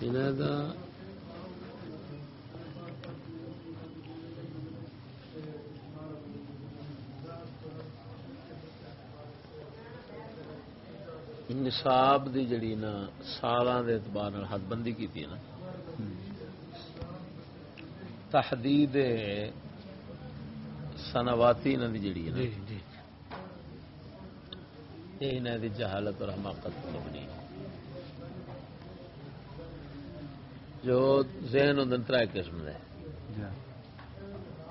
دا نصاب دی جڑی نا سالاں دے اعتبار نال حد بندی کیتی ہے نا۔ تحدید سنواتی انہاں دی جڑی ہے نا۔ جی جی۔ انہاں دی جہالت اور حماقت مبنی ہے۔ جو ذہن ہوں تر قسم دے۔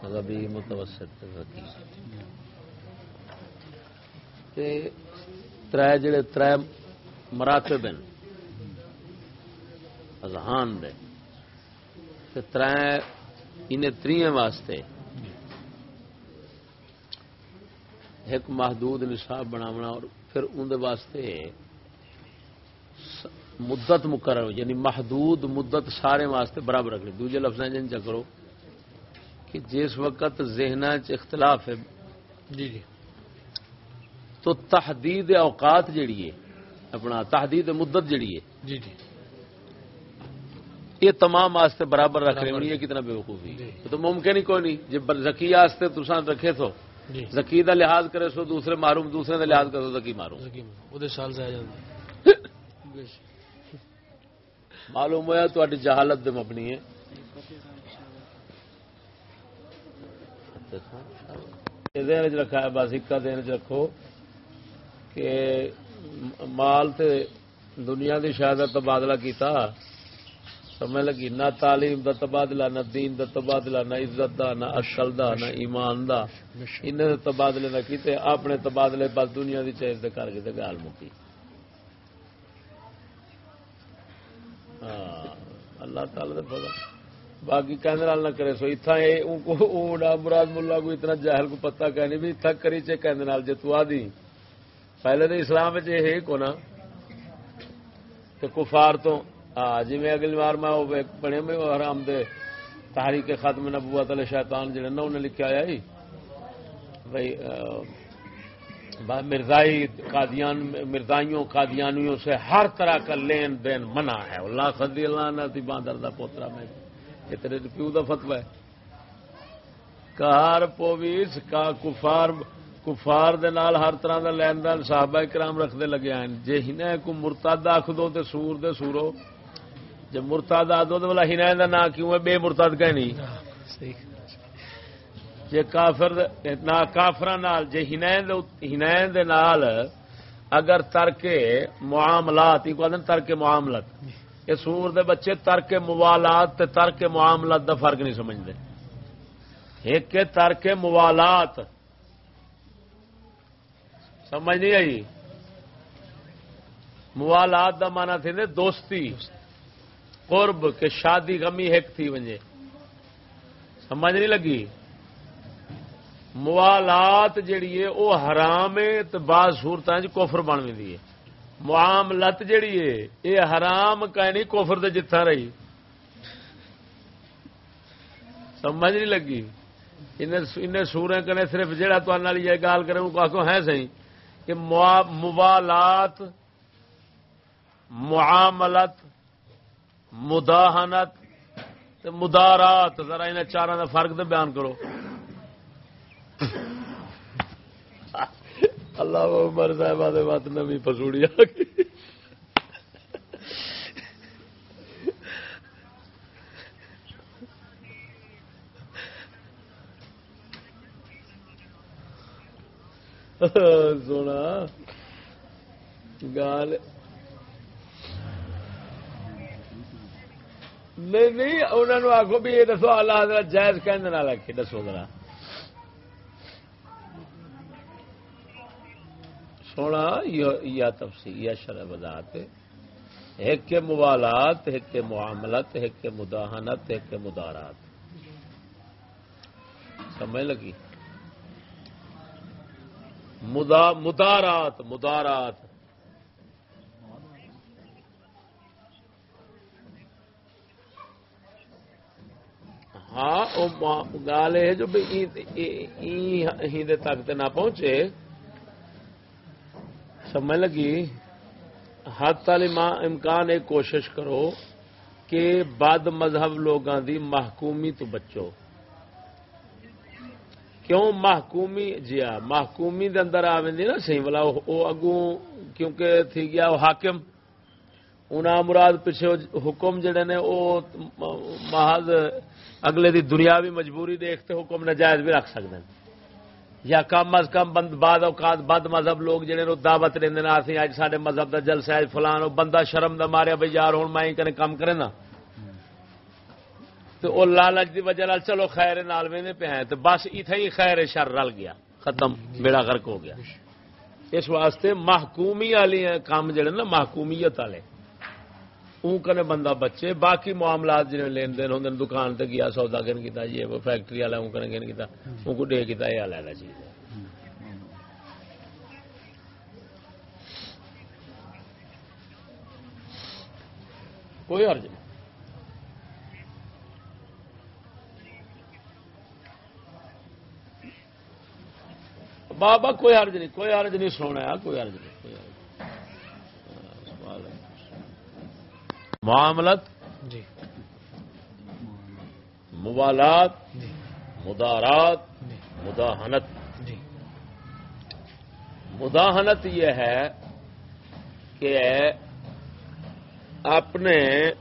غبی متوسط تے ذکی تے تر جڑے تر مراتب ہیں اذہان دے۔ تے تر انہیں تریے واسطے ایک محدود نصاب بناونا اور پھر اندر واسطے مدت مقرر ہو یعنی محدود مدت سارے واسطے برابر رکھنی دوجے لفظ جن چکرو کہ جس وقت ذہن اختلاف ہے جی جی۔ تو تحدید اوقات جڑی ہے اپنا تحدید مدت جڑی ہے۔ جی جی۔ یہ تمام واسطے برابر رکھ رہے یہ کتنا بے وقوفی جی۔ تو ممکن ہی کوئی نہیں جب زکی واسطے تسان رکھے تو جی۔ زکی دا لحاظ کرے سو دوسرے معروم دوسرے دا لحاظ کرے سو زکی معروم۔ سال سے آ جاتا بے شک۔ معلوم ہوا تو جہالت دے مبنی ہے۔ رکھا ہے بس دین چ رکھو کہ مال تے دنیا دی شاید تبادلہ کیتا سمجھ لگی نہ تعلیم دا تبادلہ نہ دین دا تبادلہ نہ عزت دا نہ اشل دا نہ ایمان دا۔ انہیں تبادلے نہ کیتے اپنے تبادلے بس دنیا دی چیز دے کر کے گال مکی ہاں اللہ تعالی دے فضل۔ باقی کہنے نال نہ کرے سو اتھا اے اون کو اون مراد مولا کو اتنا جاہل کو پتہ کہنی بھی اتھا کری چے کہنے نال جے تو آدی پہلے تو اسلام وچ یہ ہے کو نا کہ کفار تو ہاں جی میں اگلی بار میں وہ ایک میں حرام دے تحریک ختم نبوت علیہ شیطان جڑے نا انہیں لکھا آیا ہی۔ بھائی مرزائی قادیان مرزائیوں قادیانیوں سے ہر طرح کا لین دین منع ہے۔ اللہ خدی اللہ نتی باندر دا پوترا میں۔ یہ تیرے پیو دا فتوا ہے۔ کار پویس کا کفار کفار دے نال ہر طرح دا لین دین صحابہ کرام رکھتے لگے ہیں۔ جے ہنے کو مرتد آخ دو تے سور دے سورو۔ جے مرتد آ دو تے بلا ہنے دا نا کیوں ہے؟ بے مرتد کہنی صحیح۔ جے کافر نہ کافر نال، جے ہنین دے ہنین دے نال اگر ترک معاملات، یہ کہتے ہیں ترک معاملات یہ سور دے بچے ترک موالات تے ترک معاملات دا فرق نہیں سمجھتے ایک ترک موالات۔ سمجھ نہیں آئی؟ موالات دا مانا تھی نے دوستی۔ قرب کہ شادی غمی ایک تھی ونجے۔ سمجھ نہیں لگی؟ موالات جیڑی ہے وہ حرام ہے تو بعض صورتیں کوفر بن وی ہے۔ معاملت جیڑی ہے یہ حرام کہ نہیں یعنی کوفر تے جتھا رہی۔ سمجھ نہیں لگی۔ انہیں سوریں کنے صرف جڑا تو یہ گال کرے وہ کو ہے صحیح کہ موالات، معاملت، مداحنت مدارات، ذرا انہیں چاروں کا فرق تو بیان کرو۔ اللہ عمر صاحب آدھے بات نمی پسوڑی آ گئی سونا گال نہیں نہیں انہوں نے آخو بھی یہ دسو اللہ حضرت جائز کہنے والا کہ دسو ذرا سونا یا تفصیل یا شرح وضاحت ایک کے موالات ایک کے معاملت ایک کے مداحنت ایک کے مدارات سمجھ لگی مدا مدارات مدارات ہاں گال ہے جو ہی تک تے نہ پہنچے سمجھ لگی؟ حد تعلیم امکان ایک کوشش کرو کہ بد مذہب لوگوں دی محکومی تو بچو۔ کیوں محکومی؟ جی ہاں محکومی دے اندر آویں نا سی والا، وہ اگوں کیونکہ تھی گیا وہ حاکم۔ انہاں مراد پیچھے حکم جڑے نے، وہ محض اگلے دی دنیاوی مجبوری دیکھتے حکم نجائز بھی رکھ سکتے ہیں یا کم از کم بند بعد اوقات بد مذہب لوگ جڑے دعوت لیندے نا اسی اج ساڈے مذہب دا جلسہ ہے، فلان، او بندہ شرم دا ماریا بھئی یار، ہن میں کنے کام کرے نا۔ تو او لالچ دی وجہ نال چلو خیر نال پہ ہیں، تو بس ایتھے ہی خیر شر رل گیا، ختم، بیڑا غرق ہو گیا۔ اس واسطے محکومی والی کام جڑے نا، محکومیت والے۔ کنے بندہ بچے، باقی معاملات جن لین دین ہوں دکان تے گیا، سودا گن کیتا، یہ وہ فیکٹری والا اون کنے گن کیتا، اون کو ڈے کیتا، یہ علیحدہ چیز ہے۔ کوئی حرج نہیں۔ بابا، کوئی حرج نہیں، کوئی حرج نہیں سونا کوئی حرج نہیں کوئی حرج نہیں سوال ہے معاملت جی۔ موالات جی۔ مدارات جی۔ مداحنت۔ جی۔ مداحنت یہ ہے کہ اپنے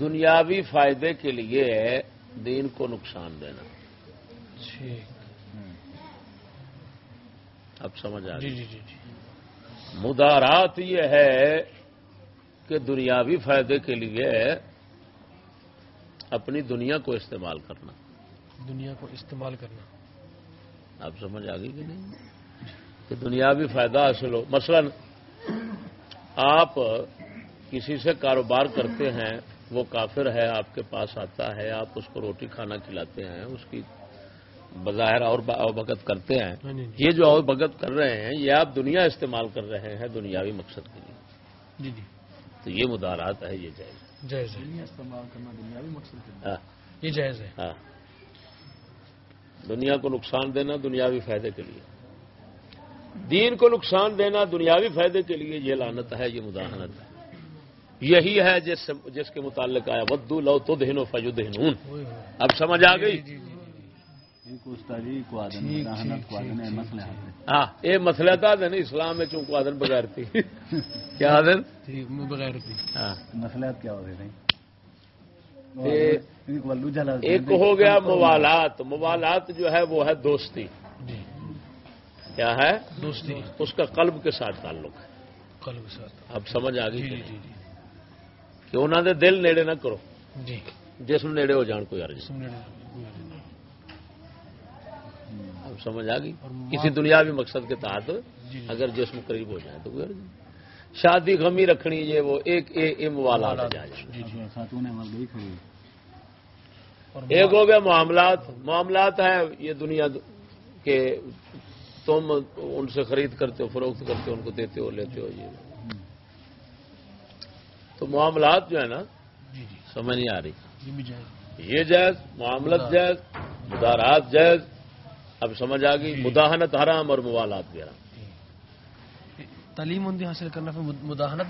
دنیاوی فائدے کے لیے دین کو نقصان دینا۔ ٹھیک۔ اب سمجھ آ جی جی جی جی۔ مدارات یہ ہے کہ دنیاوی فائدے کے لیے اپنی دنیا کو استعمال کرنا۔ دنیا کو استعمال کرنا۔ آپ سمجھ آ گئی کہ نہیں؟ کہ دنیاوی فائدہ حاصل ہو۔ مثلا آپ کسی سے کاروبار کرتے ہیں وہ کافر ہے آپ کے پاس آتا ہے آپ اس کو روٹی کھانا کھلاتے ہیں اس کی بظاہر اور بگت کرتے ہیں ہاں جی یہ جو اور بگت کر رہے ہیں یہ آپ دنیا استعمال کر رہے ہیں دنیاوی مقصد کے لیے۔ جی جی۔ تو یہ مدارات ہے یہ جائز جائز ہے۔ استعمال کرنا دنیاوی مقصد کے ہاں۔ یہ جائز ہے۔ ہاں۔ دنیا کو نقصان دینا دنیاوی فائدے کے لیے۔ دین کو نقصان دینا دنیاوی فائدے کے لیے یہ لانت ہے یہ مداحنت ہے۔ یہی ہے جس جس کے متعلق آیا ودو لو تو دہنو ہوئے ہوئے اب سمجھ آ گئی؟ ہاں یہ مسئلہ تھا نہیں اسلام میں چونکو آدن بغیر تھی۔ کیا آدن بغیر تھی۔ ہاں۔ مسئلہ کیا ہو جلا ایک ہو گیا موالات۔ موالات جو ہے وہ ہے دوستی۔ جی۔ کیا ہے؟ دوستی۔ اس کا قلب کے ساتھ تعلق۔ ہے قلب کے ساتھ۔ اب سمجھ آ جی گئی جی جی۔ کہ انہوں نے دل نیڑے نہ کرو۔ جی۔ جسم نیڑے ہو جان کوئی عرض سمجھ اب سمجھ آ گئی۔ کسی دنیاوی مقصد کے تحت جی جی۔ اگر جسم قریب ہو جائے تو کوئی عرض نہیں۔ شادی غمی رکھنی یہ وہ ایک ایک ایم والا جائے جی ایک ہو گیا معاملات۔ معاملات ہے یہ دنیا کے تم ان سے خرید کرتے ہو فروخت کرتے ہو ان کو دیتے ہو لیتے ہو یہ۔ تو معاملات جو ہے نا جی جی۔ سمجھ نہیں آ رہی۔ یہ بھی جائز۔ یہ جائز معاملت جائز مدارات جائز۔ اب سمجھ آ گئی مداحنت حرام اور موالات بھی حرام۔ تعلیم اندی حاصل کرنا پھر مد- مداحنت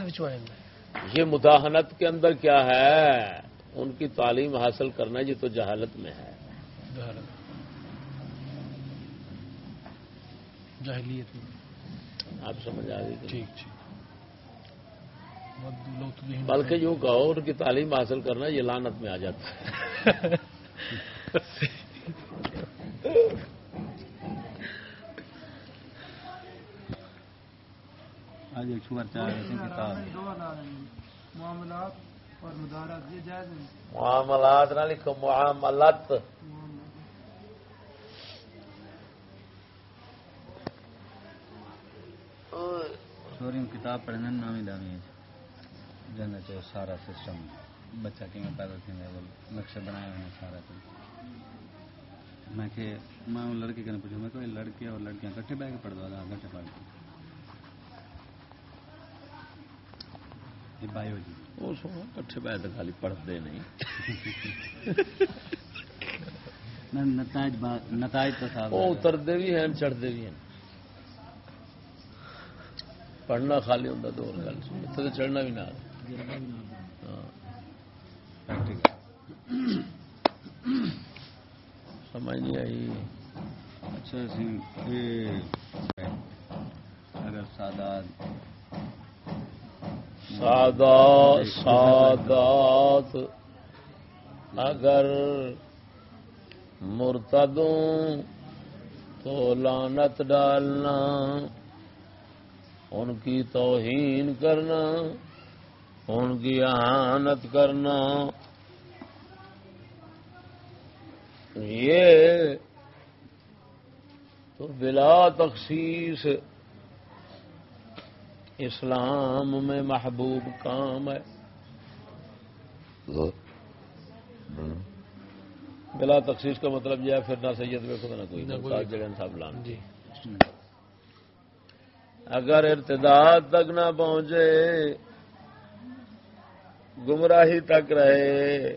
یہ مداحنت کے اندر کیا ہے؟ ان کی تعلیم حاصل کرنا یہ تو جہالت میں ہے۔ جاہلیت میں۔ آپ سمجھ آ گئی؟ ٹھیک ٹھیک۔ بلکہ یوں کہو ان کی تعلیم حاصل کرنا یہ لانت میں آ جاتا ہے۔ آج ایک شوگر معاملات اور مدارات یہ جائز ہیں؟ معاملات نہ لکھو معاملت۔ سوری کتاب پڑھنے نامی دامی ہے جن چاہے سارا سسٹم بچہ کی میں پیدا تھی وہ نقشے بنائے ہوئے سارا کچھ میں کہ میں لڑکی کے پوچھا میں کہ لڑکے اور لڑکیاں کٹھے بیٹھ کے پڑھ دو کٹھے پڑھ دو یہ بایو جی وہ کٹھے بیٹھ خالی پڑھتے نہیں۔ نتائج وہ اترتے بھی ہیں چڑھتے بھی ہیں۔ پڑھنا خالی ہوں تو اور گل سی اتنے تو چڑھنا بھی نہ ہاں۔ سمجھ نہیں آئی۔ اچھا سی اگر سادات سادات سادات۔ اگر مرتدوں تو لانت ڈالنا، ان کی توہین کرنا، ان کی احانت کرنا۔ یہ تو بلا تخصیص اسلام میں محبوب کام ہے۔ بلا تخصیص کا مطلب یہ ہے پھر نہ سید میں خود نہ کوئی صاحب لان جی۔ اگر ارتداد تک نہ پہنچے گمراہی تک رہے۔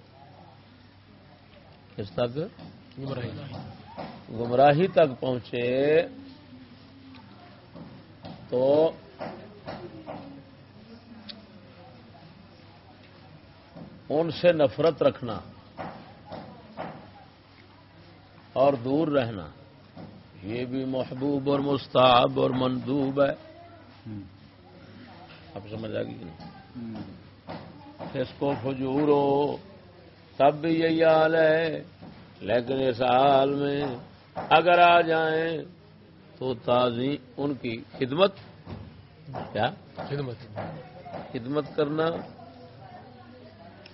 کس تک؟ گمراہی۔ گمراہی تک پہنچے تو ان سے نفرت رکھنا اور دور رہنا یہ بھی محبوب اور مستحب اور مندوب ہے۔ آپ سمجھ آ گئی کہ نہیں؟ اس کو فجور ہو تب بھی یہی حال ہے۔ لیکن اس حال میں اگر آ جائیں تو تازی ان کی خدمت کیا؟ خدمت. خدمت کرنا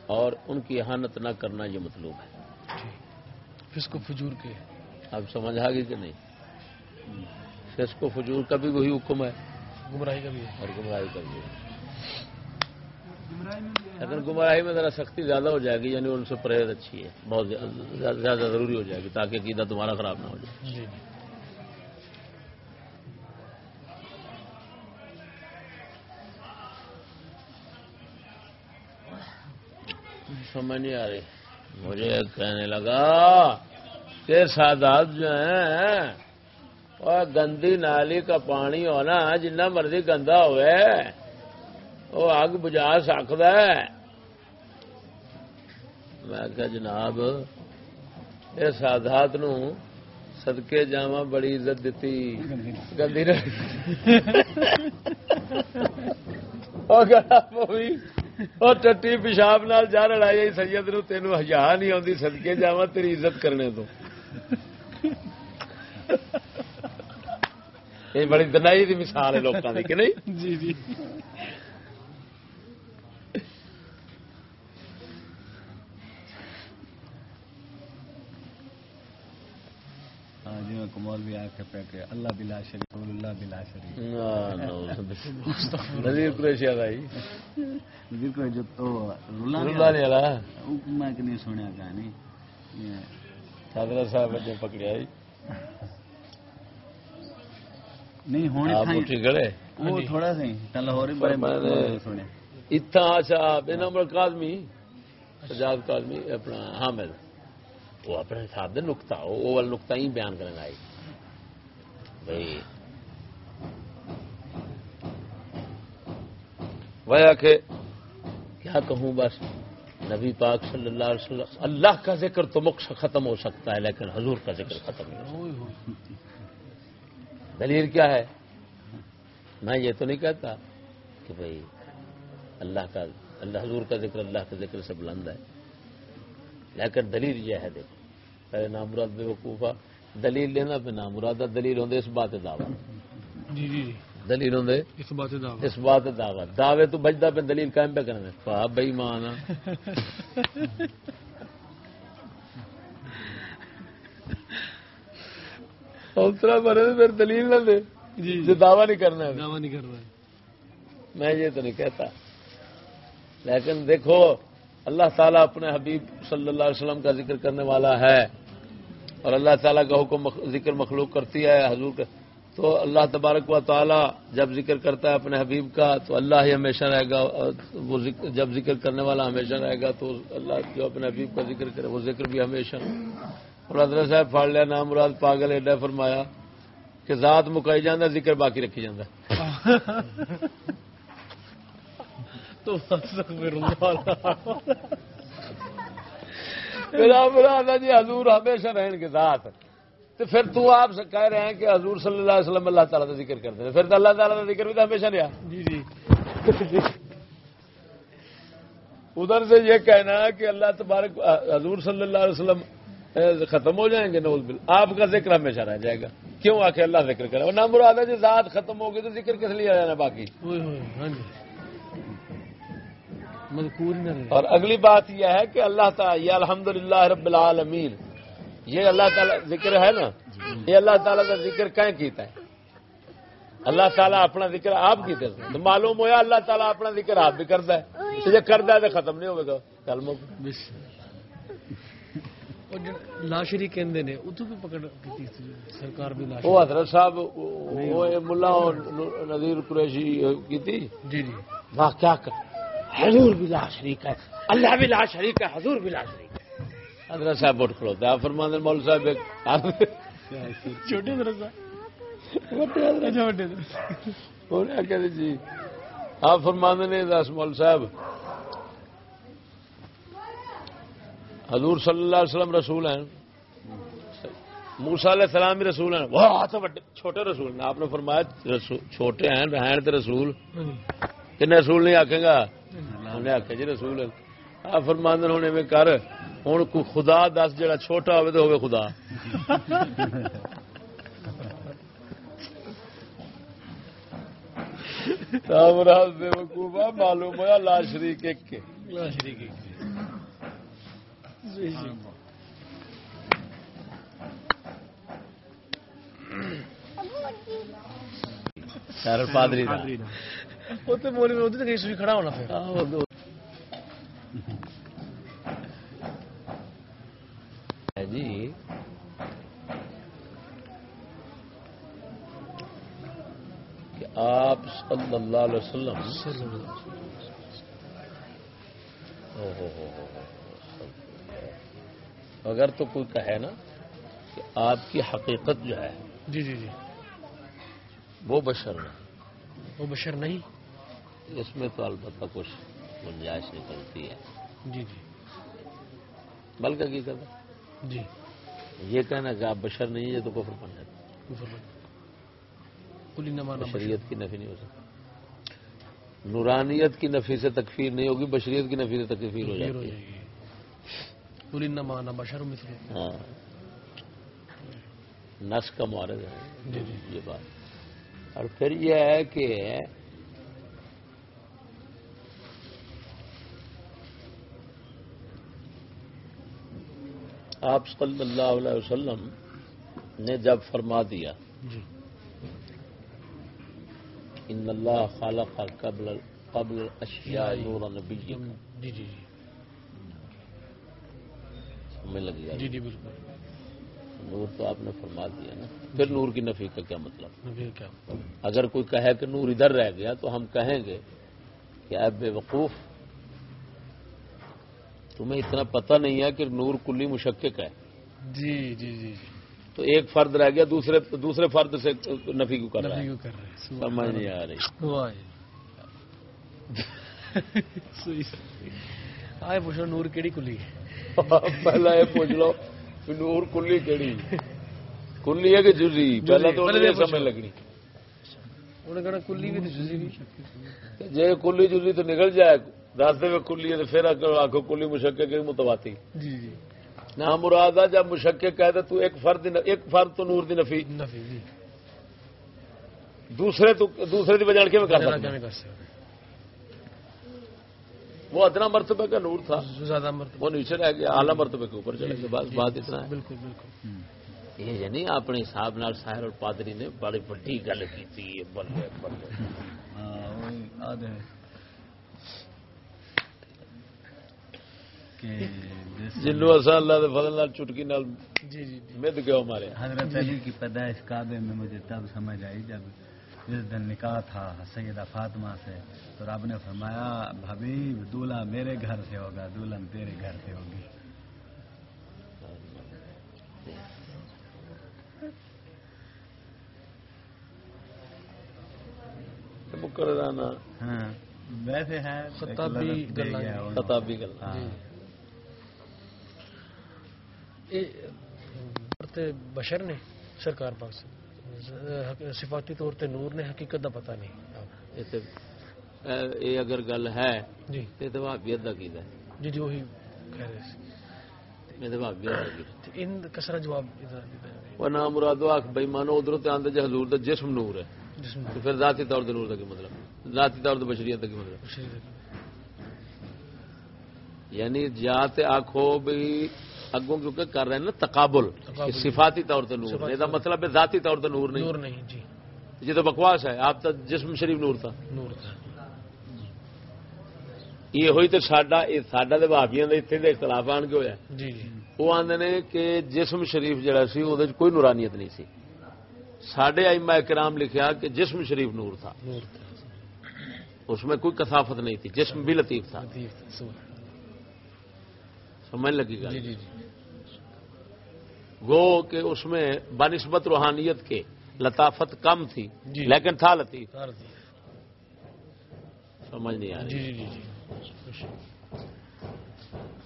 اور ان کی احانت نہ کرنا یہ مطلوب ہے۔ فسق و فجور کے۔ اب سمجھ آ گئی کہ نہیں؟ فسق و فجور کا بھی وہی حکم ہے۔ گمراہی کا بھی ہے۔ اور گمراہی کا بھی لیکن گمراہی میں ذرا سختی زیادہ ہو جائے گی یعنی ان سے پرہیز اچھی ہے بہت زیادہ زیادہ ضروری ہو جائے گی تاکہ عقیدہ تمہارا خراب نہ ہو جائے۔ سمجھ نہیں آ رہی۔ مجھے کہنے لگا کہ سادات جو ہیں، وہ گندی نالی کا پانی ہونا، جنہ مرضی گندا ہوئے، وہ اگ بجا سکتا ہے۔ میں کہ جناب، یہ سادات نو سدکے جاوا بڑی عزت دیتی۔ گندی نالی۔ وہ ٹٹی پیشاب نال جا لڑائی سید نو تینوں ہزا نہیں آتی سدکے جاوا تیری عزت کرنے تو یہ بڑی دنائی دی مثال ہے لوگوں کی کہ نہیں؟ جی جی۔ ہاں جی بھی آ کے پہ کہ اللہ بلا شریف اللہ بلا شریف نظیر قریشی آئی بالکل جو تو رولا رلا نہیں آلا میں کہ نہیں سنیا کہانی صاحب نے پکڑیا جی نہیں ہونے آپ تھا۔ اٹھی گڑے وہ تھوڑا تا لاہور ہی بڑے سنے اتنا اچھا بے نمبر سجاد اپنا حامد وہ اپنے حساب دے نکتا وہ والا نکتا ہی بیان کرنے آئی بھائی کہ کیا کہوں بس نبی پاک صلی اللہ علیہ وسلم اللہ کا ذکر تو مخ ختم ہو سکتا ہے لیکن حضور کا ذکر ختم نہیں ہو سکتا۔ دلیل کیا ہے؟ میں یہ تو نہیں کہتا کہ بھائی اللہ کا اللہ حضور کا ذکر اللہ کے ذکر سے بلند ہے لیکن دلیل یہ ہے دیکھو پہلے نامراد بے وقوفا دلیل لینا پہ نامراد دلیل ہوں اس بات دعوی۔ جی جی جی۔ دلیل ہوں اس بات دا اس بات دعوی۔ دعوے تو بجدا پہ دلیل قائم پہ کرنے۔ پا بئی مان اوترا بنے تو پھر دلیل نہ دے۔ جی جو دعویٰ نہیں کرنا۔ ہے دعویٰ نہیں کر رہا ہے میں یہ تو نہیں کہتا۔ لیکن دیکھو اللہ تعالیٰ اپنے حبیب صلی اللہ علیہ وسلم کا ذکر کرنے والا ہے۔ اور اللہ تعالیٰ کا حکم ذکر مخلوق کرتی ہے، حضور کا تو اللہ تبارک و تعالیٰ جب ذکر کرتا ہے اپنے حبیب کا، تو اللہ ہی ہمیشہ رہے گا، وہ ذکر جب ذکر کرنے والا ہمیشہ رہے گا، تو اللہ جو اپنے حبیب کا ذکر کرے، وہ ذکر بھی ہمیشہ اور حضرت صاحب پھاڑ لیا، نام مراد پاگل ایڈا فرمایا کہ ذات مکائی جانا ذکر باقی رکھی جانا تو میرا برا جی حضور ہمیشہ رہن کے ذات تو پھر تو آپ سے کہہ رہے ہیں کہ حضور صلی اللہ علیہ وسلم اللہ تعالیٰ کا ذکر کرتے ہیں۔ پھر تو اللہ تعالیٰ کا ذکر بھی تو ہمیشہ رہا جی جی۔ ادھر سے یہ کہنا ہے کہ اللہ تبارک حضور صلی اللہ علیہ وسلم ختم ہو جائیں گے نوز بل۔ آپ کا ذکر ہمیشہ رہ جائے گا۔ کیوں آ کے اللہ ذکر کرے؟ اور نہ مراد ہے جی ذات ختم ہوگی تو ذکر کس لیے آ جانا باقی؟ اور اگلی بات یہ ہے کہ اللہ تعالیٰ یہ الحمد رب العالمین۔ یہ اللہ تعالیٰ ذکر ہے نا؟ یہ اللہ تعالیٰ کا ذکر کہیں کیتا ہے؟ اللہ تعالیٰ اپنا ذکر آپ کی تو معلوم ہوا اللہ تعالیٰ اپنا ذکر آپ بھی کرتا ہے۔ یہ کرتا ہے تو ختم نہیں ہوگا جو لا شریک کہندے نے اتو بھی پکڑ کیتی سی سرکار بھی لا وہ حضرت صاحب ملا اور نذیر قریشی کی جی جی۔ واہ کیا کر حضور بھی لا شریک ہے۔ اللہ بھی لا شریک ہے حضور بھی لا شریک ہے۔ حضرت صاحب اٹھ کھڑوتے ہیں آپ فرمان مول صاحب۔ چھوٹے حضرت کہ جی آپ فرماندے نے دس مول صاحب۔ حضور صلی اللہ علیہ وسلم رسول ہیں۔ موسا علیہ السلام بھی رسول ہیں۔ وہ تو بڑے چھوٹے رسول ہیں۔ آپ نے فرمایا چھوٹے ہیں رہن تے رسول۔ کن رسول نہیں آکھے گا؟ انہیں آخیا جی رسول آپ فرماندن ہونے میں کر ہوں کوئی خدا دس جڑا چھوٹا ہوئے تو ہوئے خدا۔ مراد بے وقوفا معلوم ہوا لا شریک ایک کے لا شریک ہے۔ خیر پادری کھڑا ہونا جی کہ آپ صلی اللہ علیہ وسلم او ہو ہو ہو ہو۔ اگر تو کوئی کہے نا کہ آپ کی حقیقت جو ہے جی جی جی وہ بشر نہیں وہ بشر نہیں اس میں تو البتہ کچھ گنجائش نکلتی ہے۔ جی جی۔ بلکہ کی کرتا جی۔ یہ کہنا کہ آپ بشر نہیں ہیں یہ تو کفر بن جاتا بشریت کی نفی نہیں ہو سکتی۔ نورانیت کی نفی سے تکفیر نہیں ہوگی بشریت کی نفی سے تکفیر ہو جاتی ہے۔ جائے مانا بشر ہاں۔ نس کا معارض ہے۔ جی جی۔ یہ بات۔ اور پھر یہ ہے کہ آپ صلی اللہ علیہ وسلم نے جب فرما دیا جی۔ ان اللہ خالق قبل قبل اشیاء نور نبی جی جی جی۔ میں لگ جی جی بالکل۔ نور تو آپ نے فرما دیا نا۔ پھر نور کی نفی کا کیا مطلب؟ اگر کوئی کہے کہ نور ادھر رہ گیا تو ہم کہیں گے کہ اے بے وقوف تمہیں اتنا پتہ نہیں ہے کہ نور کلی مشکک ہے۔ جی جی جی جی۔ تو ایک فرد رہ گیا دوسرے دوسرے فرد سے نفی کیوں کر رہا ہے۔ کو سمجھ نہیں آ رہی۔ آئے پوچھو نور کیڑی کلی پہلا یہ پوچھ لو کہ نور کلی کیڑی؟ کلی ہے کہ جزی پہلا تو انہیں۔ سمجھ لگنی۔ انہیں کہنا کلی بھی جزی بھی جے کلی جزی تو نکل جائے۔ راستے میں کلی ہے پھر آخو کلی مشکک کی متواتی جی جی نہ مراد ہے جب مشکک کہہ تو ایک فرد ایک فرد تو نور دی نفی نفی دوسرے تو دوسرے دی بجان کے کر وہ ادنا مرتبہ کا نور تھا زیادہ مرتبہ وہ نیچے رہ گیا اعلیٰ مرتبے کے اوپر چلے گئے بس بات اتنا ہے بالکل بالکل یہ یعنی اپنے حساب نال ساحر اور پادری نے بڑی بڑی گل کی بلے بلے ہاں وہی آدھے کہ جس جنو اصا اللہ دے فضل نال چٹکی نال جی جی جی۔ مد گیا مارے؟ حضرت علی کی پیدائش کعبے میں مجھے تب سمجھ آئی جب جس دن نکاح تھا سیدہ فاطمہ سے۔ تو رب نے فرمایا حبیب دولہا میرے گھر سے ہوگا دلہن تیرے گھر سے ہوگی۔ ہاں ویسے ہے خطابی گلا گیا انہوں۔ خطابی گل نے سرکار پاک سے ز- صفاتی طور تے نور نے حقیقت دا پتہ نہیں۔ تے- اے- یہ اگر گل ہے جی۔ تے تے دا کیدا ہے جی جی وہی کہہ رہے سی میں تے دا کیدا تے ان کسرا جواب ادھر ادھر وہ نام مرادو آخ بے مانو ادھر تے آندے جے حضور دا جسم نور ہے۔ جسم تو پھر ذاتی طور تے نور دا کی مطلب؟ ذاتی طور تے بشریت دا کی مطلب؟ یعنی یا تے آخو بھی اگوں کیونکہ کر رہے ہیں نا تقابل صفاتی طور تے نور یہ مطلب ہے ذاتی طور تے نور نہیں۔ جی۔ یہ تو بکواس ہے آپ تو جسم شریف نور تھا۔ نور تھا۔ یہ ہوئی تو ساڈا ساڈا تے بھابیاں دے اتنے اختلاف آن کے ہویا۔ جی جی۔ وہ آندے نے کہ جسم شریف جڑا سی وہ کوئی نورانیت نہیں سی۔ ساڈے ائمہ کرام لکھیا کہ جسم شریف نور تھا۔ نور تھا۔ اس میں کوئی کثافت نہیں تھی جسم بھی لطیف تھا۔ لطیف تھا سبحان سمجھ لگی۔ گا جی جی جی۔ گو کہ اس میں بنسبت روحانیت کے لطافت کم تھی۔ لیکن تھا لطیف۔ دیا سمجھ نہیں آ رہی۔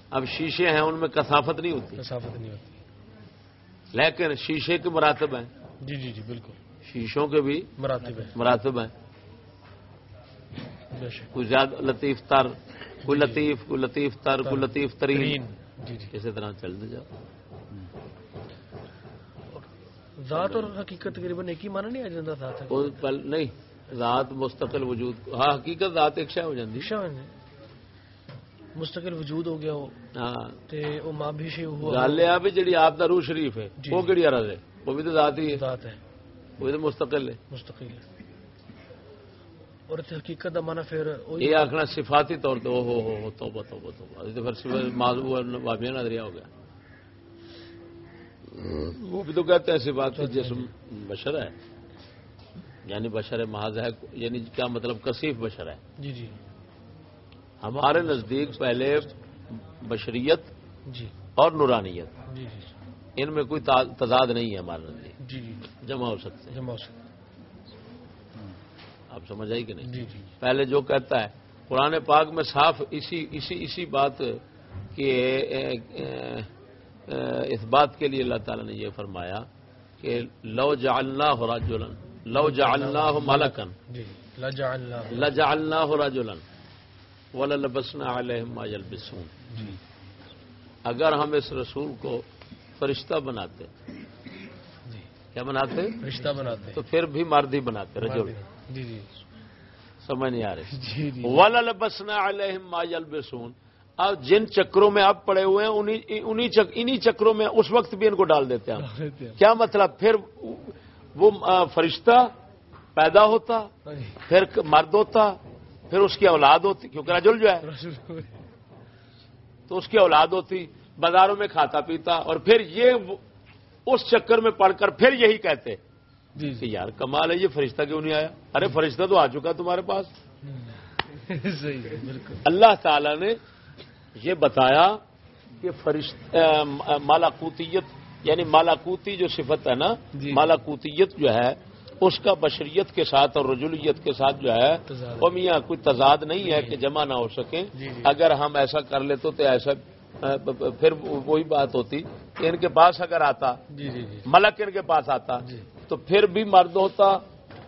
اب شیشے ہیں ان میں کثافت نہیں ہوتی۔ کثافت نہیں ہوتی۔ لیکن شیشے کے مراتب ہیں۔ جی جی جی بالکل۔ شیشوں کے بھی مراتب ہے مراتب ہیں۔ کوئی زیادہ لطیف تر کوئی لطیف کوئی لطیف تر کوئی لطیف ترین۔ جی جی۔ اسی طرح چلتے جاؤ۔ ذات اور حقیقت تقریباً ایک ہی مانا نہیں آ جاتا ذات ہے؟ پل نہیں ذات مستقل وجود ہاں حقیقت ذات ایک شے ہو جاتی دشا ہے مستقل وجود ہو گیا وہ۔ ہاں۔ تے وہ ماں بھی شے ہوا۔ گل یہ بھی جی آپ کا روح شریف ہے جی۔ وہ کہڑی عرض ہے؟ وہ بھی تو ذات ہی ہے۔ ذات ہے۔ وہ تو مستقل ہے۔ مستقل ہے۔ اور حقیقت دا مانا پھر یہ آخنا صفاتی طور پہ او ہو ہو توبہ توبہ توبہ۔ تو پھر معذور بابیا نظریہ ہو گیا۔ وہ بھی تو کہتے ہیں صفات کا جسم بشر ہے یعنی بشر محاذ ہے یعنی کیا مطلب کثیف بشر ہے؟ جی جی۔ ہمارے نزدیک پہلے بشریت جی۔ اور نورانیت جی جی۔ ان میں کوئی تضاد نہیں ہے ہمارے نزدیک۔ جی جی۔ جمع ہو سکتے ہیں۔ جمع ہو سکتا آپ سمجھ آئی کہ نہیں؟ جی جی۔ پہلے جو کہتا ہے قرآن پاک میں صاف اسی اسی اسی بات کے اس بات کے لیے اللہ تعالی نے یہ فرمایا کہ لو جعلنا ہو راجولن لو جعلنا ہو مالکن جی لجا اللہ راجولن وللبسنا علیہم ما یلبسون۔ اگر ہم اس رسول کو فرشتہ بناتے کیا بناتے رشتہ بناتے تو پھر بھی مرد ہی بناتے رجل جی جی۔ سمجھ نہیں آ رہی۔ جی جی۔ وللبسنا علیہم ما یلبسون اب جن چکروں میں آپ پڑے ہوئے ہیں انہی انہی چک انہی چکروں میں اس وقت بھی ان کو ڈال دیتے ہیں کیا مطلب؟ پھر وہ فرشتہ پیدا ہوتا پھر مرد ہوتا پھر اس کی اولاد ہوتی کیونکہ رجل جو ہے۔ تو اس کی اولاد ہوتی بازاروں میں کھاتا پیتا اور پھر یہ اس چکر میں پڑھ کر پھر یہی کہتے جی کہ یار کمال ہے یہ فرشتہ کیوں نہیں آیا ارے فرشتہ تو آ چکا تمہارے پاس اللہ تعالی نے یہ بتایا کہ فرشت مالاکوتیت یعنی مالاکوتی جو صفت ہے نا جی۔ مالاکوتیت جو ہے اس کا بشریت کے ساتھ اور رجولیت کے ساتھ جو ہے۔ وہ میاں کوئی تضاد نہیں ہے کہ جمع نہ ہو سکے جی، جی۔ اگر ہم ایسا کر لیتے تو ایسا پھر وہی بات ہوتی کہ ان کے پاس اگر آتا جی جی جی۔ ملک ان کے پاس آتا۔ تو پھر بھی مرد ہوتا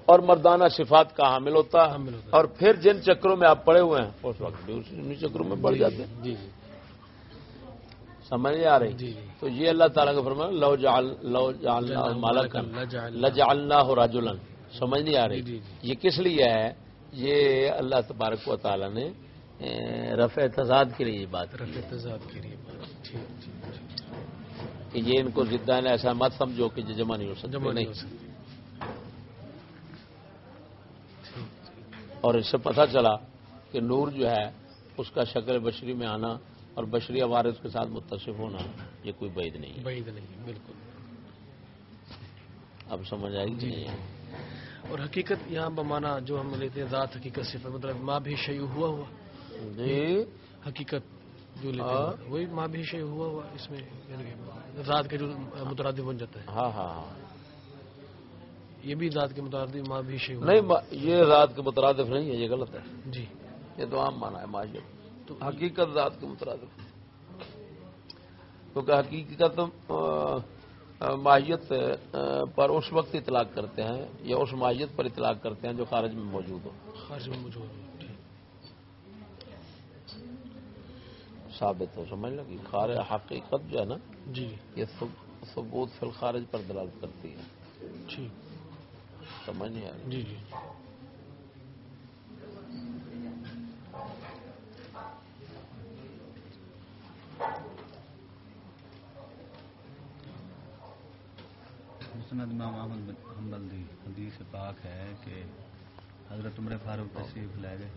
اور مردانہ صفات کا حامل ہوتا۔ اور پھر جن چکروں میں آپ پڑے ہوئے ہیں اس وقت بھی چکروں میں پڑ جاتے ہیں۔ سمجھ آ رہی؟ تو یہ اللہ تعالیٰ کا فرمان لو جعل لو جعلنا مالکن لجعلنا رجلا۔ سمجھ نہیں آ رہی؟ یہ کس لیے ہے؟ یہ اللہ تبارک و تعالیٰ نے رفع تضاد کے لیے بات رفع تضاد کے لیے کہ یہ ان کو زدہ نے ایسا مت سمجھو کہ جمع نہیں ہو سکتے جمع نہیں اور اس سے پتہ چلا کہ نور جو ہے اس کا شکل بشری میں آنا اور بشری عوارض کے ساتھ متصف ہونا یہ کوئی بعید نہیں ہے۔ بعید نہیں بالکل۔ اب سمجھ آئے گی جی، جی۔ اور حقیقت یہاں بمانا جو ہم لیتے ہیں ذات حقیقت صفت مطلب ماں بھی شیو ہوا ہوا۔ جی۔ حقیقت جو وہی ماں بھی شیو ہوا ہوا اس میں یعنی ذات کا جو مترادف بن جاتا ہے۔ ہاں ہاں ہاں۔ یہ بھی ذات کے متعدد ماں بھی شیخ نہیں یہ ذات کے مترادف نہیں ہے یہ غلط ہے۔ جی۔ یہ تو عام مانا ہے تو حقیقت ذات کے مترادف۔ کیونکہ حقیقت ماہیت پر اس وقت اطلاق کرتے ہیں یا اس ماہیت پر اطلاق کرتے ہیں جو خارج میں موجود ہو۔ خارج میں موجود ہے ٹھیک ثابت ہو سمجھ لگی خار حقیقت جو ہے نا جی۔ یہ ثب- ثبوت فی الخارج پر دلالت کرتی ہے۔ ٹھیک سمجھ نہیں آ رہی؟ جی جی۔ مسند امام احمد حنبل دی حدیث پاک ہے کہ حضرت عمر فاروق تشریف لے گئے۔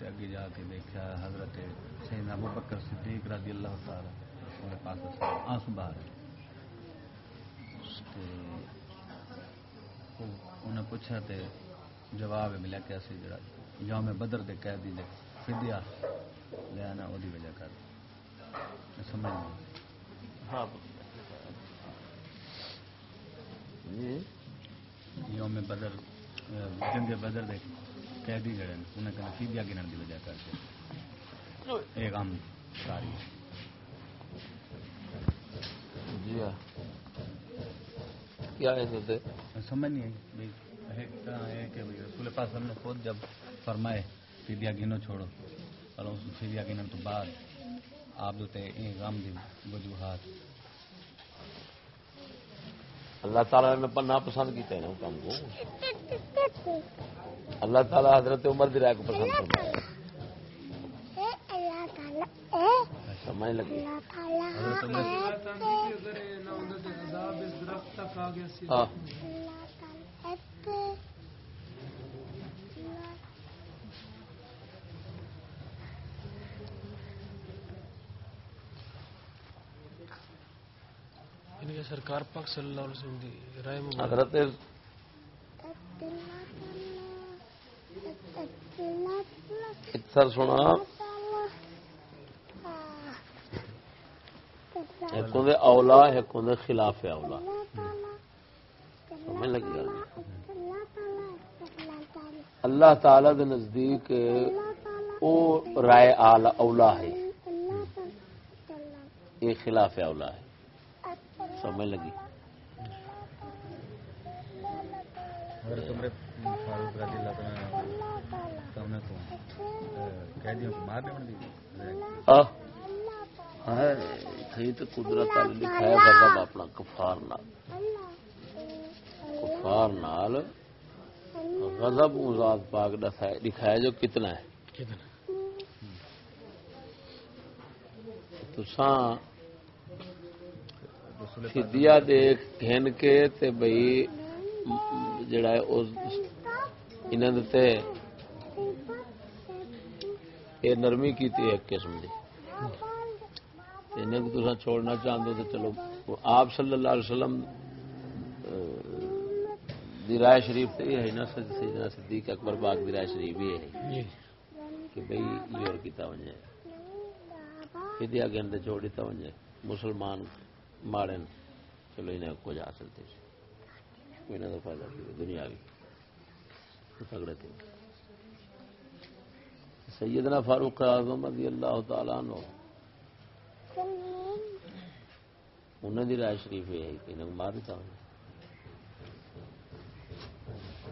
تے اگے جا کے دیکھا حضرت سیدنا ابو بکر صدیق رضی اللہ تعالی انہوں پاس آنسو باہر انہیں پوچھا تے جواب ملا کہ اسی جڑا یوم بدر دے قیدی دے فدیہ لے آنا او دی وجہ کر۔ سمجھ ہاں۔ یوم بدر جنگ بدر دے قیدی جڑے انہیں کہنا فیدیا گنن دی وجہ کر کے۔ ایک عام ساری۔ جی ہاں۔ کیا ہے تو سمجھ نہیں آئی ایک طرح ہے کہ رسول پاک ہم نے خود جب فرمائے فیدیا گنو چھوڑو اور اس فیدیا گنن تو بعد آپ دوتے ایک غم دی وجوہات۔ اللہ تعالیٰ نے پناہ پسند کیتے ہیں نا کام کو۔ اللہ تعالیٰ حضرت عمر دی رائے کو پسند کرتا سمجھ لگی عمر اگر نعوذ عذاب اس درخت تک آ گیا سی ہاں یعنی سرکار پاک صلی اللہ علیہ وسلم دی رائے مبارک حضرت اکثر سنا ایک ہوں اولا، ایک ہوں خلاف اولا۔ سمجھ لگی گل؟ اللہ تعالی دے نزدیک او رائے آل اولا ہے۔ یہ خلاف اولا ہے۔ سمجھ لگی۔ حضرت عمر فاروق رضی اللہ تعالیٰ تو انہیں کو اہ، قیدیوں کو مار دینے دی۔ آہ ہے کہیں تو قدرت غضب اپنا کفار نال۔ کفار نال غضب ذات پاک ہے جو کتنا ہے۔ کتنا؟ تو ساں فدیا دیکھ گھن کے تے بھئی جڑا ہے اس انہاں دے تے یہ نرمی کیتی ایک قسم دی۔ تے انہاں کو تساں چھوڑنا چاہندے تو چلو آپ صلی اللہ علیہ وسلم دی رائے شریف تے ہے نا سید- سیدنا صدیق اکبر پاک دی رائے شریف بھی ہے۔ جی۔ کہ بھئی یہ اور کیتا ونجے فدیا گھن دے چھوڑی تا ونجے مسلمان ماڑے چلو انہیں کچھ حاصل تھے کوئی نہ تو فائدہ تھی دنیا بھی۔ تگڑے تھے۔ سیدنا فاروق اعظم رضی اللہ تعالیٰ عنہ۔ انہیں دی رائے شریف یہ ہے کہ انہیں مار دیتا ہوں۔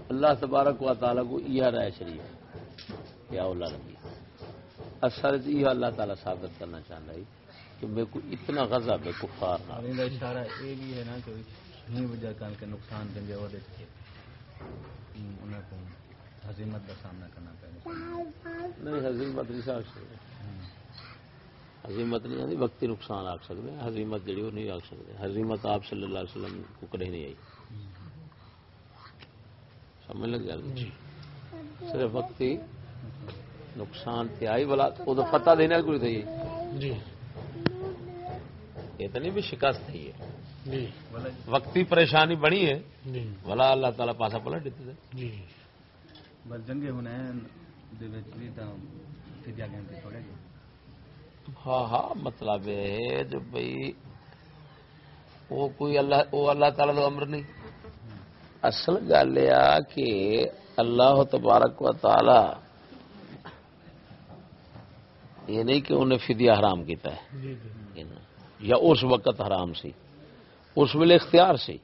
اللہ تبارک و تعالیٰ کو یہ رائے شریف کیا اللہ ربی اثر یہ اللہ تعالیٰ ثابت کرنا چاہتا ہے۔ کہ میرے کو اتنا غضب ہے کفار نہ۔ اور اشارہ یہ بھی ہے نا کہ ہی وجہ کر کے نقصان دیں وہ انہیں کو حزیمت کا سامنا کرنا پڑے۔ نہیں حزیمت نہیں آخ سکتے حزیمت نہیں آتی وقتی نقصان آخ سکتے ہیں حزیمت جڑی وہ نہیں آخ سکتے۔ حزیمت آپ صلی اللہ علیہ وسلم کو کدے نہیں آئی۔ سمجھ لگ گیا؟ جی۔ صرف وقتی نقصان تے آئی والا وہ تو فتح دینے کو تھی۔ جی۔ یہ تو نہیں بھی شکست ہے۔ یہ جی۔ وقتی پریشانی بنی ہے۔ جی۔ بلا اللہ تعالیٰ پاسا پلٹ دیتے تھے جی۔ بس جنگے ہونے دے وچ گھنٹے ہاں ہاں مطلب یہ ہے جو بھائی وہ کوئی اللہ وہ اللہ تعالیٰ کا امر نہیں۔ اصل گل یہ کہ اللہ تبارک و تعالی یہ نہیں کہ انہیں فدیہ حرام کیتا ہے۔ جی جی۔ یا اس وقت حرام سی اس ویلے اختیار سی۔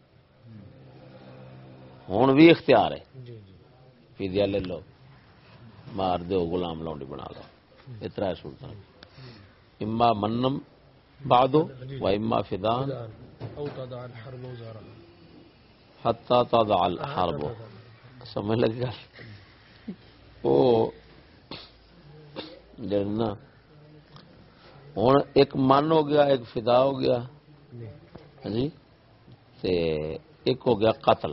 ہوں بھی اختیار ہے۔ جی جی۔ فدیہ لے لو۔ مار دو غلام لونڈی بنا لو۔ اترا ہے سلطان۔ اما منم بادو و اما فدان۔ حتی الحرب۔ سمجھ لگ گا وہ جڑنا ہوں ایک من ہو گیا ایک فدا ہو گیا۔ جی ہاں جی؟ تے ایک ہو گیا قتل۔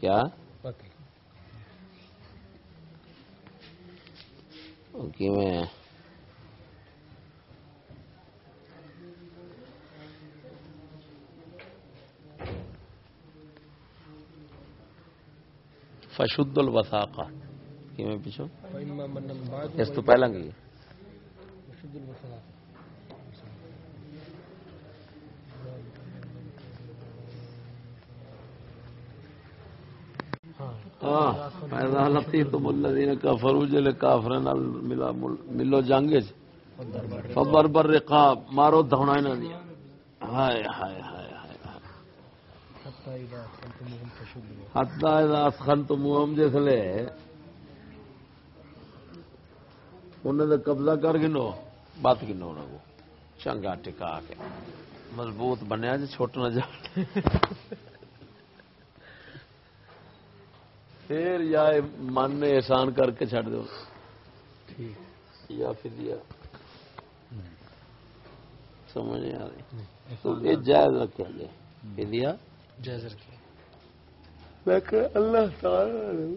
کیا؟ فشد الوثاقہ۔ کہ میں بعد اس تو پہلا گئی شد الوثاق الذین جل کافرن ملا ملو جنگ وچ۔ فبر بر رقاب مارو دھونا انہاں دی ہائے ہائے ہائے حتی اذا اسخنتموہم انہاں دا قبضہ کر گنو۔ بات گنو انہاں کو چنگا ٹکا کے مضبوط بنیا جی چھوٹ نہ جا پھر یا من نے احسان کر کے چھڑ دو یا فدیہ سمجھ نہیں آ رہی تو یہ جائز رکھا جائے فدیہ جائز رکھیں میں کہ اللہ تعالی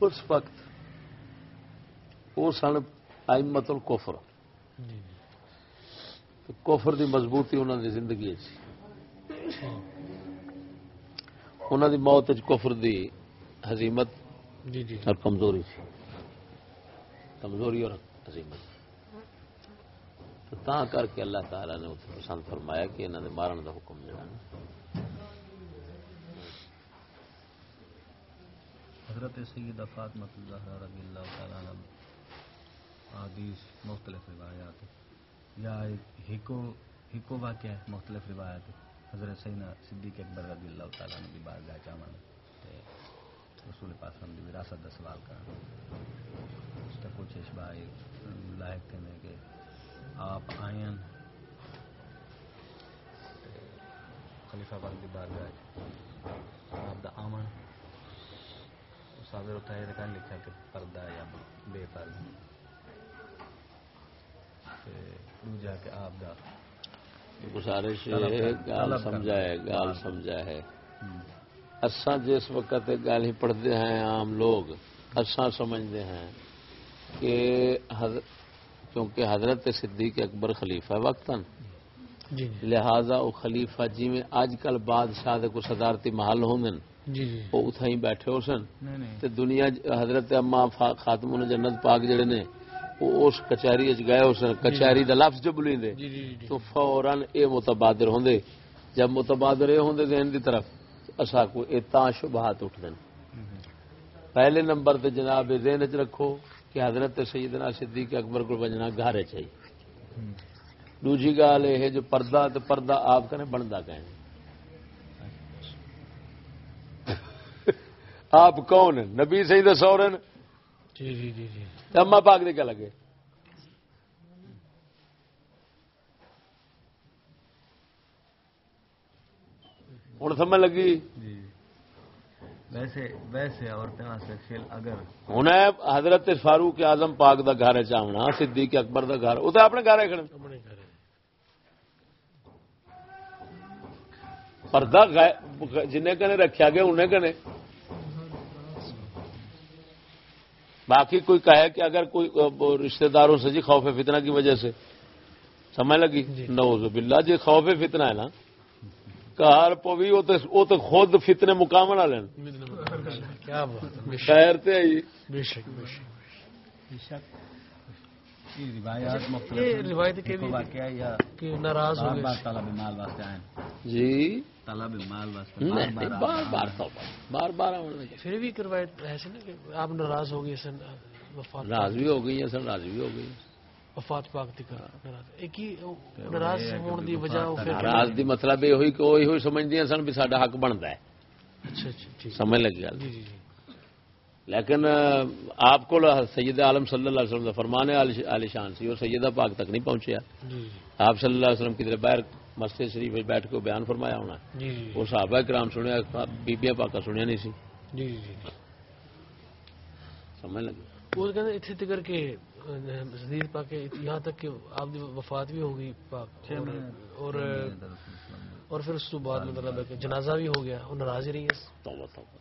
اس وقت وہ سن ائمت الکفر جی تو کفر دی مضبوطی انہوں دی زندگی سی۔ انہوں دی موت وچ کفر دی حزیمت جی جی اور کمزوری سی۔ کمزوری اور عظیمت۔ تو تا کر کے اللہ تعالی نے اتنے پسند فرمایا کہ انہوں نے مارن دا حکم جو ہے۔ حضرت سیدہ فاطمہ الزہرا رضی اللہ تعالیٰ عنہ حدیث، مختلف روایات۔ یا ہکو ہکو واقعہ مختلف روایات۔ حضرت سیدنا صدیق اکبر رضی اللہ تعالیٰ عنہ دی بارگاہ چاون تے رسول پاک صلی دی وراثت دا سوال کرنا اس کا کچھ اشباہ لائق تھے کہ آپ آئین۔ تے خلیفہ پاک دی بارگاہ آپ دا آمن۔ صادر ہوتا ہے کہاں لکھا کہ پردہ یا بے پردہ۔ دوجا کہ آپ دا گزارش ہے گال۔ سمجھا ہے گال۔ سمجھا ہے اساں جس وقت گال ہی پڑھتے ہیں عام لوگ اساں سمجھتے ہیں کہ. کیونکہ حضرت صدیق اکبر خلیفہ وقتاً جی جی لہذا وہ خلیفہ جی میں اج کل بادشاہ دے کو صدارتی محل ہوندے جی جی وہ اتھا ہی بیٹھے ہو سن نہیں نہیں تے دنیا حضرت اما خاتم جنت پاک جڑے نے اس کچہری گئے سن کچہری دا لفظ جو بولیندے جی جی جی تو فوراً اے متبادر ہوندے۔ جب متبادر اے ہوندے ذہن دی طرف اسا کو اے تا شبہات اٹھدن۔ پہلے نمبر تے جناب ذہن وچ رکھو کہ حضرت سیدنا صدیق اکبر کو بجنا گھر چاہیے دوجی گال یہ جو پردہ تے پردہ آپ کریں بندا کہیں۔ آپ کون نبی سید سورن؟ جی جی جی جی اما پاک دے کیا لگے؟ ہوں سمجھ لگی؟ جی۔ ویسے ویسے عورتیں اگر۔ ہوں حضرت فاروق اعظم پاک دا گھر چاہنا صدیق اکبر دا گھر وہ تو اپنے گھر ہے۔ پردہ جنہیں کنے رکھا گیا انہیں کنے باقی کوئی کہے کہ اگر کوئی رشتہ داروں سے جی خوف فتنہ کی وجہ سے سمجھ لگی؟ جی۔ نوز باللہ جی خوف فتنہ ہے نا۔ کار پوی وہ تو وہ تو خود فتنے مقام نہ لین کیا بات ہے بے شک۔ خیر تے آئی بے شک بے شک۔ یہ روایات یہ مختلف روایت کے واقعہ یا کہ ناراض ہو گئے۔ جی۔ طلب مال واسطے نہیں نہیں، بار بار توبہ بار بار آنے لگے پھر بھی کروائے ایسے نا کہ آپ ناراض ہو گئے سن وفات ہو گئی ہیں راضی بھی ہو گئی وفات پاک دی کر ناراض۔ ایک ہی وہ ناراض ہون دی وجہ پھر ناراض دی مطلب یہ ہوئی کہ سن بھی ساڈا حق بنتا ہے۔ اچھا اچھا ٹھیک۔ سمجھ لگی گل؟ جی جی جی۔ لیکن آپ کو سید عالم صلی اللہ علیہ وسلم کا فرمان عالی شان سی اور سیدہ پاک تک نہیں پہنچیا جی آپ صلی اللہ علیہ وسلم کی طرف باہر مسجد شریف بیٹھ کے بیان فرمایا ہونا جی جی۔ وہ صحابہ کرام سنیا بیبیاں پاکا سنیا نہیں سی۔ جی جی جی۔ سمجھ لگی؟ وہ کہتے اتنے تک کہ حدیث پاک یہاں تک کہ آپ کی وفات بھی ہو گئی پاک اور اور اور پھر اس کے بعد مطلب ہے کہ جنازہ بھی ہو گیا اور ناراض ہی رہی ہے۔ توبہ توبہ۔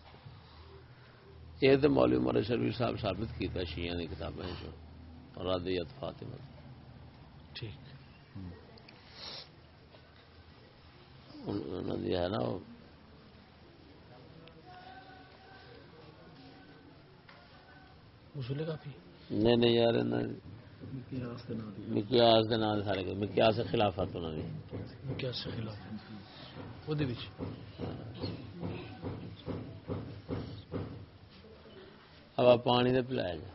یہ تو مولوی عمر شرفی صاحب ثابت کیتا شیعہ کی کتابیں جو رادیت فاطمہ۔ ٹھیک انہوں نے ہے نا نہیں نہیں یار مکیاس سارے خلاف۔ دے وچ اب آپ پانی دے پلایا جا۔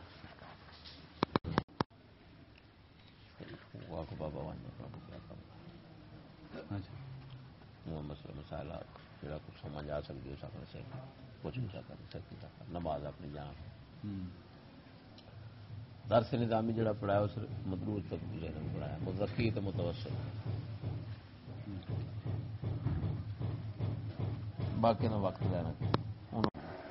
واہ بابا بابا۔ کیا کرنا وہ مسئلہ مسائل جڑا کچھ سمجھ آ سکتی سکنے سے کچھ نہیں سکتا سکتی نماز اپنی جان درس نظامی جڑا پڑھایا اس مدروج تک ذہن میں پڑھایا مترقی تو متوسط باقی نہ وقت لینا